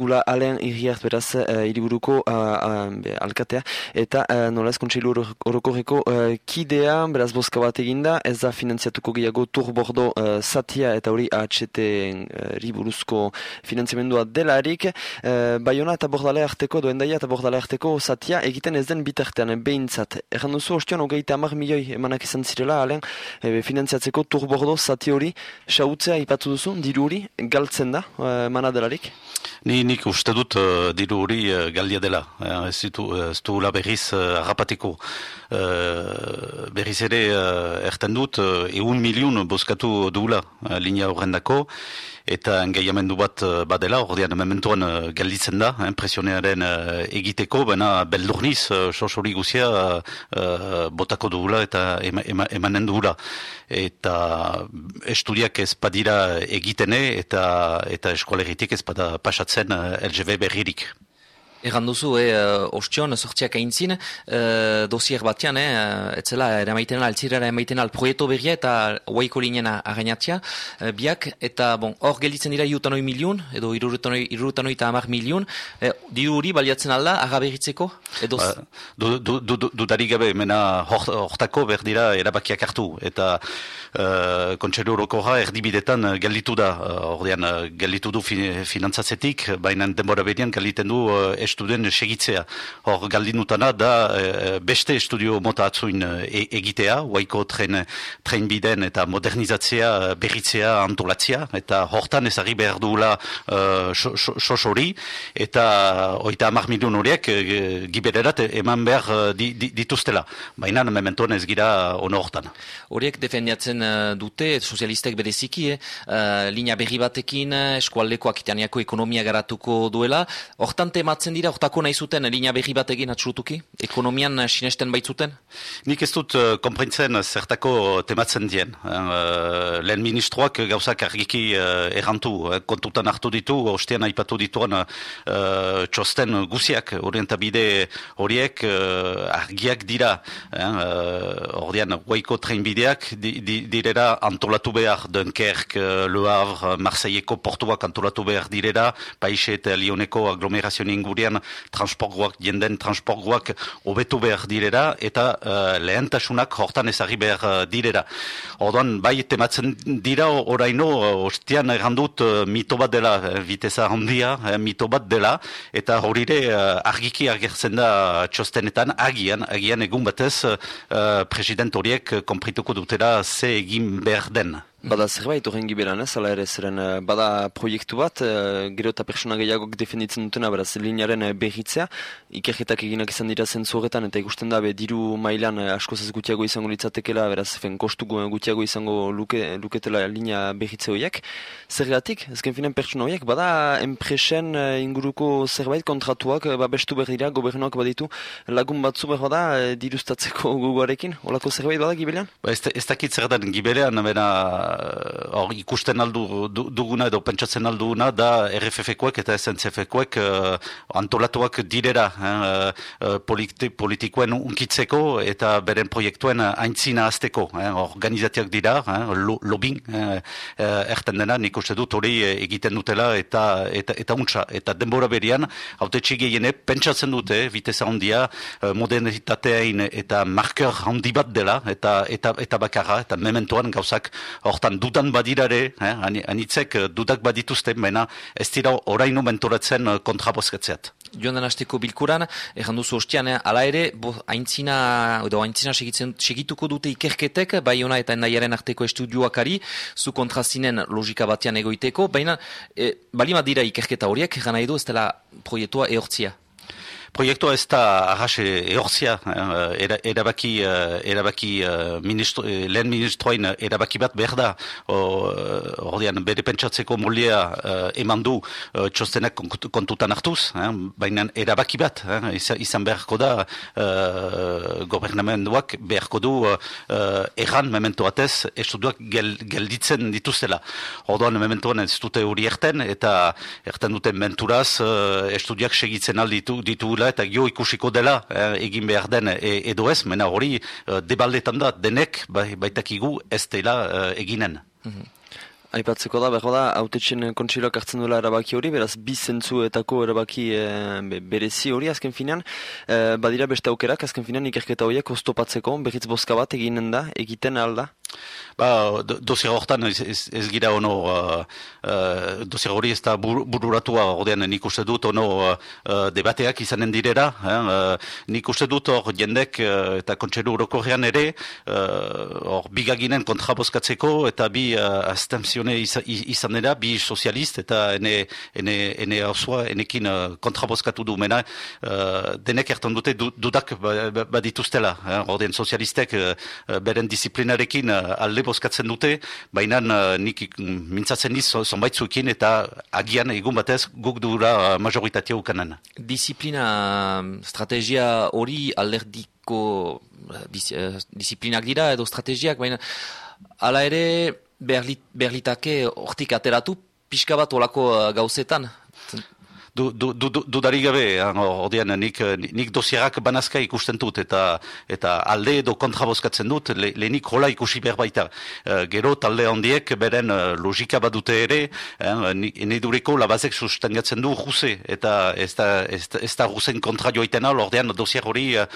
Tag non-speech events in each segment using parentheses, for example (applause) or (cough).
Gula alen irriart beraz uh, iriburuko uh, alkatea. Eta uh, nola ez kontseilu orokorreko uh, kidea beraz boska bat eginda ez da finanziatuko gehiago tur bordo uh, satia eta hori uh, riburuzko finanziamendua delarik. Uh, Bayona eta bordale arteko doendaia eta bordale arteko satia egiten ez den bitartean behintzat. Erran duzu ostion hogeita amar milioi emanak izan zirela alen. E, finanziatzeko tur bordo sati hori sautzea ipatu duzu diru hori galtzen da uh, mana delarik Ni nik uste dut uh, diru hori uh, galdia dela. Uh, ez du uh, berriz uh, harrapateko. Uh, berriz ere uh, erten dut uh, egun miliun boskatu duela uh, linea horrendako eta engaiamendu bat uh, badela, ordean mementuan uh, galditzen da, eh, presionearen uh, egiteko, baina beldurniz, uh, sos hori guzia uh, botako dugula eta ema, emanen dugula. Eta estudiak ez badira egitene eta, eta eskoleritik ez bada pasatzen uh, LGB berririk. Egan duzu, e, ostion, sortziak aintzin, e, dosier batean, e, etzela, eramaiten altzirera emaiten al proieto berria eta oaiko linien againatzia, e, biak, eta, bon, hor gelditzen dira irutanoi miliun, edo irutanoi eta amar miliun, e, diru hori baliatzen alda, agaberritzeko? Edo... Ba, du, du, du, du, gabe, mena, hortako berdira erabakiak hartu, eta uh, kontxero erdibidetan gelditu da, ordean, gelditu du finantzatzetik, baina denbora berian gelditen du estudien segitzea. Hor galdinutana da e, beste estudio mota atzuin e, egitea, waiko tren, tren biden eta modernizatzea, berritzea, antolatzea, eta hortan ezari behar duela sos hori, eta oita amar milion horiek e, gibererat eman behar di, di, dituztela. Baina mementoan ez gira ono hortan. Horiek defendiatzen dute, sozialistek bereziki, eh? linea berri batekin, eskualdeko akitaniako ekonomia garatuko duela, hortan tematzen dira, ortako nahi zuten, linea berri bat egin atxurutuki? Ekonomian uh, sinesten baitzuten? Nik ez dut uh, komprintzen zertako tematzen dien. Uh, lehen ministroak gauzak argiki uh, errantu, kontutan hartu ditu, ostean aipatu dituan uh, txosten guziak, orientabide horiek uh, argiak dira. Uh, ordean, guaiko trenbideak di, di, direra antolatu behar, Dunkerk, Le Havre, Marseilleko portuak antolatu behar direra, Paixe eta Lioneko aglomerazioen ingurian transportgoak, jenden transportgoak hobetu behar direra eta uh, lehentasunak hortan ezari behar uh, direra. Orduan, bai tematzen dira oraino, uh, ostian errandut uh, mito bat dela, viteza handia, uh, mito bat dela, eta horire uh, argiki agertzen da txostenetan, agian, agian egun batez uh, president horiek komprituko dutela ze egin behar den. Bada zerbait horren giberan ez, ala ere zeren eh, bada proiektu bat, e, gero eta persona gehiagok defenditzen dutena, beraz, linearen eh, behitzea, ikerketak eginak izan dira zentzu horretan, eta ikusten da, be, diru mailan asko zaz gutiago izango litzatekela, beraz, fen kostu gutiago izango luke, luketela linea behitze horiek. Zergatik, ezken finen persona horiek, bada enpresen inguruko zerbait kontratuak, ba, bestu behar dira, gobernuak baditu, lagun batzu behar da, diruztatzeko guguarekin, holako zerbait bada gibelean? Ba, ez, ez dakit zerretan gibelean, hor ikusten aldu duguna edo pentsatzen alduguna da RFF-koek eta SNCF-koek uh, antolatuak direra uh, politikoen unkitzeko eta beren proiektuen aintzina azteko. Eh, organizatiak dira, eh, lobing, eh, erten dena, nik uste dut hori egiten dutela eta eta, eta untsa. Eta denbora berian, haute txigeene, pentsatzen dute, viteza handia, modernitateain eta marker handi bat dela, eta, eta, eta bakarra, eta mementoan gauzak hor hortan dudan badirare, eh, anitzek eh, dudak badituzten, baina ez dira oraino mentoratzen eh, kontrabozketzeat. Joan den hasteko bilkuran, erran duzu ostian, eh, ala ere, bo, aintzina, edo aintzina segitzen, segituko dute ikerketek, bai ona eta endaiaren arteko estudioakari, zu kontrazinen logika batean egoiteko, baina, e, balima dira ikerketa horiek, gana edo ez dela proiektua ehortzia. Proiektua ez da arras ehorzia, eh, erabaki, eh, erabaki eh, ministro, lehen ministroain erabaki bat behar da, ordean bere pentsatzeko molia eman du txostenak kontutan hartuz, baina erabaki bat, izan beharko da gobernamenduak beharko du erran memento batez estuduak gel, gelditzen dituzela. Orduan mementoan ez dute hori erten, eta erten duten menturaz estudiak segitzen alditu ditu eta gio ikusiko dela eh, egin behar den e, edo ez, mena hori uh, debaldetan da denek bai, baitakigu ez dela uh, eginen. Mm Aipatzeko da, behar da, autetxen kontsiloak hartzen duela erabaki hori, beraz, bi zentzuetako erabaki e, berezi hori, azken finean, e, badira beste aukerak, azken finean, ikerketa horiek oztopatzeko, berriz boska bat eginen da, egiten alda? Ba, dosier hortan ez, ez, ez gira ono, uh, uh, dosier hori ez da bururatua, ordean nik uste dut ono uh, debateak izanen direra, uh, nik uste dut hor jendek uh, eta kontseru orokorrean ere, hor uh, bigaginen kontraboskatzeko eta bi uh, astemzione izan dira, bi sozialist eta ene, ene, ene osua, enekin uh, kontraboskatu du mena, uh, denek ertan dute dudak badituztela, ba, ba ordean sozialistek uh, beren disiplinarekin alde bozkatzen dute, baina uh, nik mintzatzen niz zonbaitzuekin eta agian egun batez guk dura majoritatea ukanan. Disiplina strategia hori alderdiko uh, disiplinak dira edo strategiak, baina ala ere berlitake hortik ateratu pixka bat olako gauzetan du, du, du, du, gabe, odian, nik, nik dosierak banazka ikusten dut, eta eta alde edo kontrabozkatzen dut, le, lehenik hola ikusi behar baita. Uh, gero talde handiek beren logika badute ere, uh, ni dureko labazek sustengatzen du juse, eta ez da, ez, ez da jusen kontra joiten al, ordean dosier hori uh,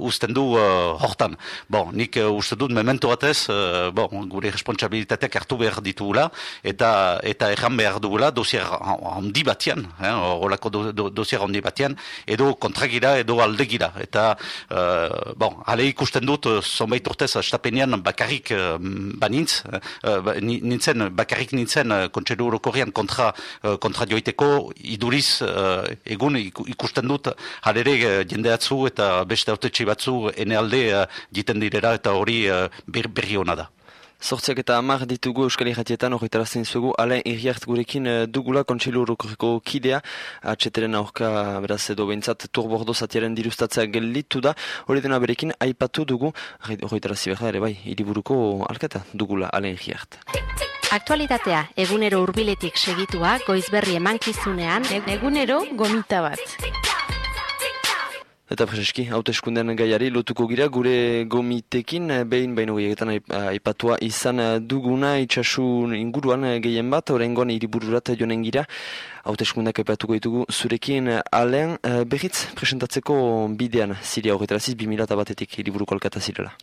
usten du uh, hortan. Bon, nik uh, uste dut memento batez, uh, bon, gure responsabilitateak hartu behar ditugula, eta eta erran behar dugula dosier handi batian, horako do, do, dosier handi batean, edo kontragira, edo aldegira. Eta, uh, bon, ale ikusten dut, uh, zonbait urtez, estapenean bakarrik uh, banintz, uh, nintzen, bakarrik nintzen, uh, kontseru kontra, uh, kontra joiteko, iduriz, uh, egun ikusten dut, halere jendeatzu eta beste autetxe batzu ene alde uh, jiten direra, eta hori uh, berri hona da. Zortziak eta amar ditugu Euskal Herratietan horretarazten zuegu, alain irriart gurekin eh, dugula kontseilu horrekoreko kidea, atxeteren aurka beraz edo behintzat turbordo zatiaren dirustatzea gelitu da, hori dena berekin aipatu dugu, horretarazi behar ere bai, iriburuko alketa dugula alain irriart. Aktualitatea, egunero hurbiletik segitua, goizberri emankizunean, egunero gomita bat. Eta prezeski, haute eskundean gaiari lotuko gira, gure gomitekin, eh, behin baino gehiagetan aipatua izan eh, duguna, itxasun inguruan eh, gehien bat, horrengoan iribururat jonen gira, haute eskundeak aipatuko ditugu zurekin, alen berriz presentatzeko bidean, ziria horretaraziz, 2000 batetik iriburuko alkata zirela.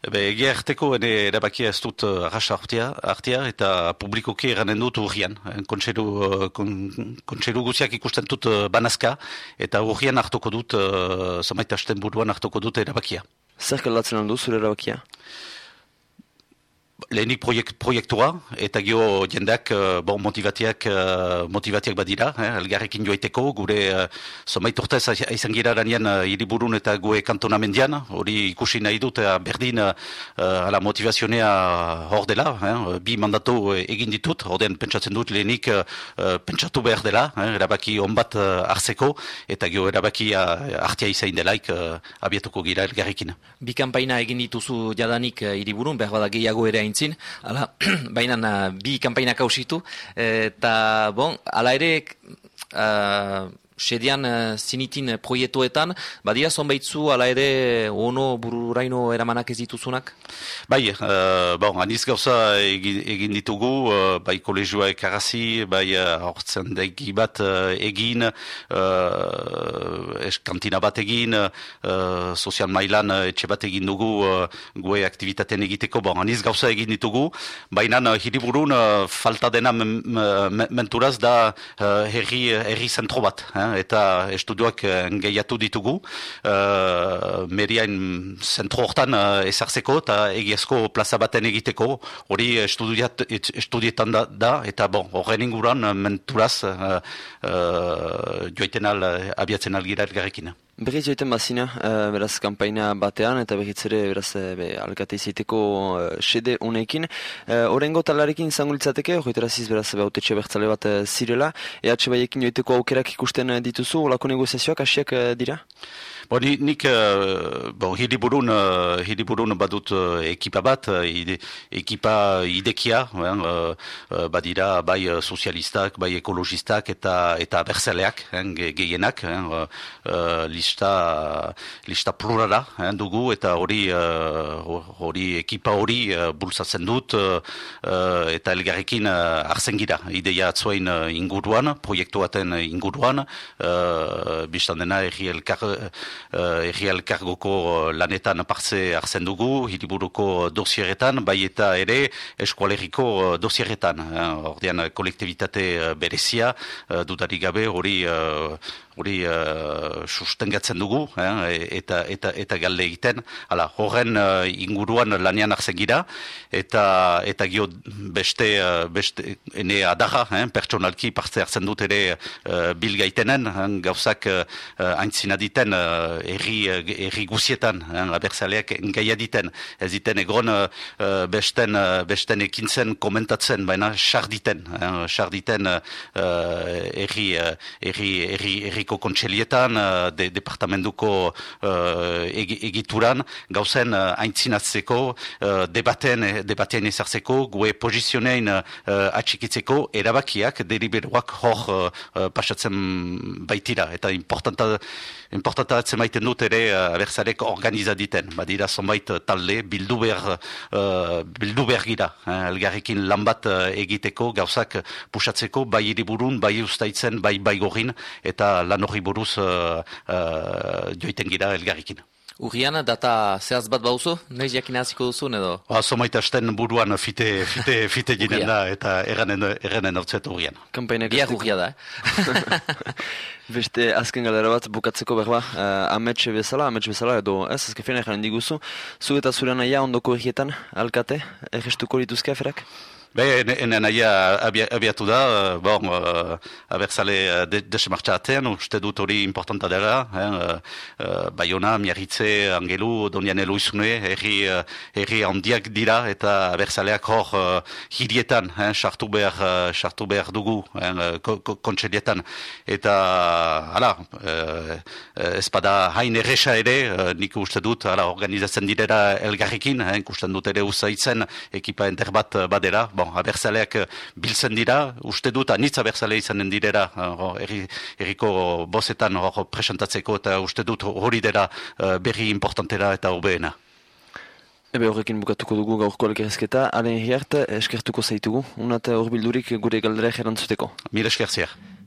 Ebe, egia erteko, ene erabakia ez dut uh, arrasa artia, eta publikoki eranen dut urrian. Kontseru, uh, kontseru guziak ikusten dut uh, banazka, eta urrian hartuko dut, uh, zamaitasten buruan hartuko dut erabakia. Zer kalatzen handu zure erabakia? Lehenik proiekt, proiektua, eta gio jendeak uh, bon, motivatiak, uh, motivatiak badira, eh, elgarrekin joaiteko, gure uh, zomait urtez aizan gira ranien uh, iriburun eta gue kantonamendian, hori ikusi nahi dut, berdin uh, ala motivazionea hor dela, eh, bi mandatu egin ditut, horren pentsatzen dut lehenik uh, pentsatu behar dela, eh, erabaki onbat uh, hartzeko, eta gio erabaki uh, artia izain delaik uh, abiatuko gira elgarrekin. Bi kampaina egin dituzu jadanik iriburun, behar bada gehiago ere aintzin, ala, (clears throat) baina bi kampainak hausitu, eta, bon, ala ere, uh, sedian uh, zinitin proietoetan, badia zonbaitzu ala ere ono bururaino eramanak ez dituzunak? Bai, uh, bon, aniz gauza egin, egin ditugu, uh, bai kolegioa ekarazi, bai hortzen uh, daiki bat uh, egin, uh, eskantina bat egin, uh, sozial mailan uh, etxe bat egin dugu uh, gue aktivitaten egiteko, bon, aniz gauza egin ditugu, baina uh, hiriburun uh, falta dena menturaz da uh, herri, herri zentro bat, eta estudioak uh, gehiatu ditugu uh, meriain zentro hortan uh, ezartzeko eta egiazko plaza baten egiteko hori estudietan da, da eta bon, horren inguran menturaz uh, uh, joiten al, abiatzen algira elgarrekin. Berriz joiten bazina, beraz, kampaina batean, eta berriz ere, beraz, be, alkate iziteko uh, sede unekin. Uh, Orengo talarekin izango litzateke, horretaraziz, beraz, be, bertzale bat zirela. EH baiekin joiteko aukerak ikusten dituzu, olako negoziazioak asiak dira? Bo, nik, uh, bon, hiriburun, uh, hiriburun badut uh, ekipa bat, ide, ekipa idekia, uh, badira bai sozialistak, bai ekologistak eta eta berzaleak, ge, gehienak, uh, lista, lista plurala dugu eta hori hori ekipa hori bultzatzen dut eta elgarrekin uh, arzen gira, ideia atzoain inguruan, proiektu baten inguruan, uh, biztan dena erri elkar, uh, elkargoko lanetan partze hartzen dugu, hiriburuko dosieretan, bai eta ere eskualeriko dosieretan. Uh, ordean kolektibitate berezia, uh, dudarik gabe hori hori uh, sustengatzen dugu eh, eta, eta, eta galde egiten. Hala, horren uh, inguruan lanean hartzen gira eta, eta gio beste, uh, beste ene adarra, eh, pertsonalki parte hartzen dut ere uh, bilgaitenen, eh, gauzak uh, aintzina diten uh, erri, erri guzietan, eh, abertzaleak engaia diten, ez diten egon uh, besten, uh, besten ekintzen komentatzen, baina sarditen, eh, sarditen uh, erri, uh, erri, erri, erri Herriko kontselietan, uh, de, departamentuko uh, egituran, gauzen uh, aintzinatzeko, uh, debaten, debatean ezartzeko, gue pozizionein uh, atxikitzeko, erabakiak, deriberuak hor uh, pasatzen baitira. Eta importanta, importanta maiten dut ere uh, abertzarek organizaditen. Badira zonbait talde, bildu behar, uh, bildu behar gira. Elgarrekin lan bat egiteko, gauzak pusatzeko, bai iriburun, bai ustaitzen, bai bai gorin, eta lan hori buruz uh, uh, joiten gira elgarrikin. Urian, data zehaz bat bauzu? Noiz jakin hasiko duzu, edo? Ba, somaita esten buruan fite, fite, fite ginen da, eta erranen, erranen ortsuet urian. Kampainak Biar uria da, eh? (laughs) Beste azken galdera bat bukatzeko berba, uh, amets bezala, amets bezala, edo ez, azken fina erranen diguzu. Zu eta zure naia ondoko egietan, alkate, errestuko lituzke aferak? Be, ene naia abiatu da, bon, uh, abertzale uh, de, desemartza atean, uste dut hori importanta dela, eh, uh, Bayona, Miarritze, Angelu, Donian Elo izune, herri, herri handiak dira, eta abertzaleak hor uh, hirietan, sartu eh, behar, uh, sartu behar dugu, eh, kontselietan, eta, hala, uh, espada hain erresa ere, uh, nik uste dut, hala, organizatzen direra elgarrikin, eh, ikusten dut ere usaitzen, ekipa enterbat badera, bon, abertzaleak eh, biltzen dira, uste dut, anitz abertzale izanen direra, eh, erriko bozetan hor presentatzeko, eta uste dut hori dira eh, berri importantera eta hobeena. Ebe horrekin bukatuko dugu gaurko elkerazketa, alen hiart eskertuko zaitugu, unat hor bildurik gure galdera erantzuteko. Mire eskertziak.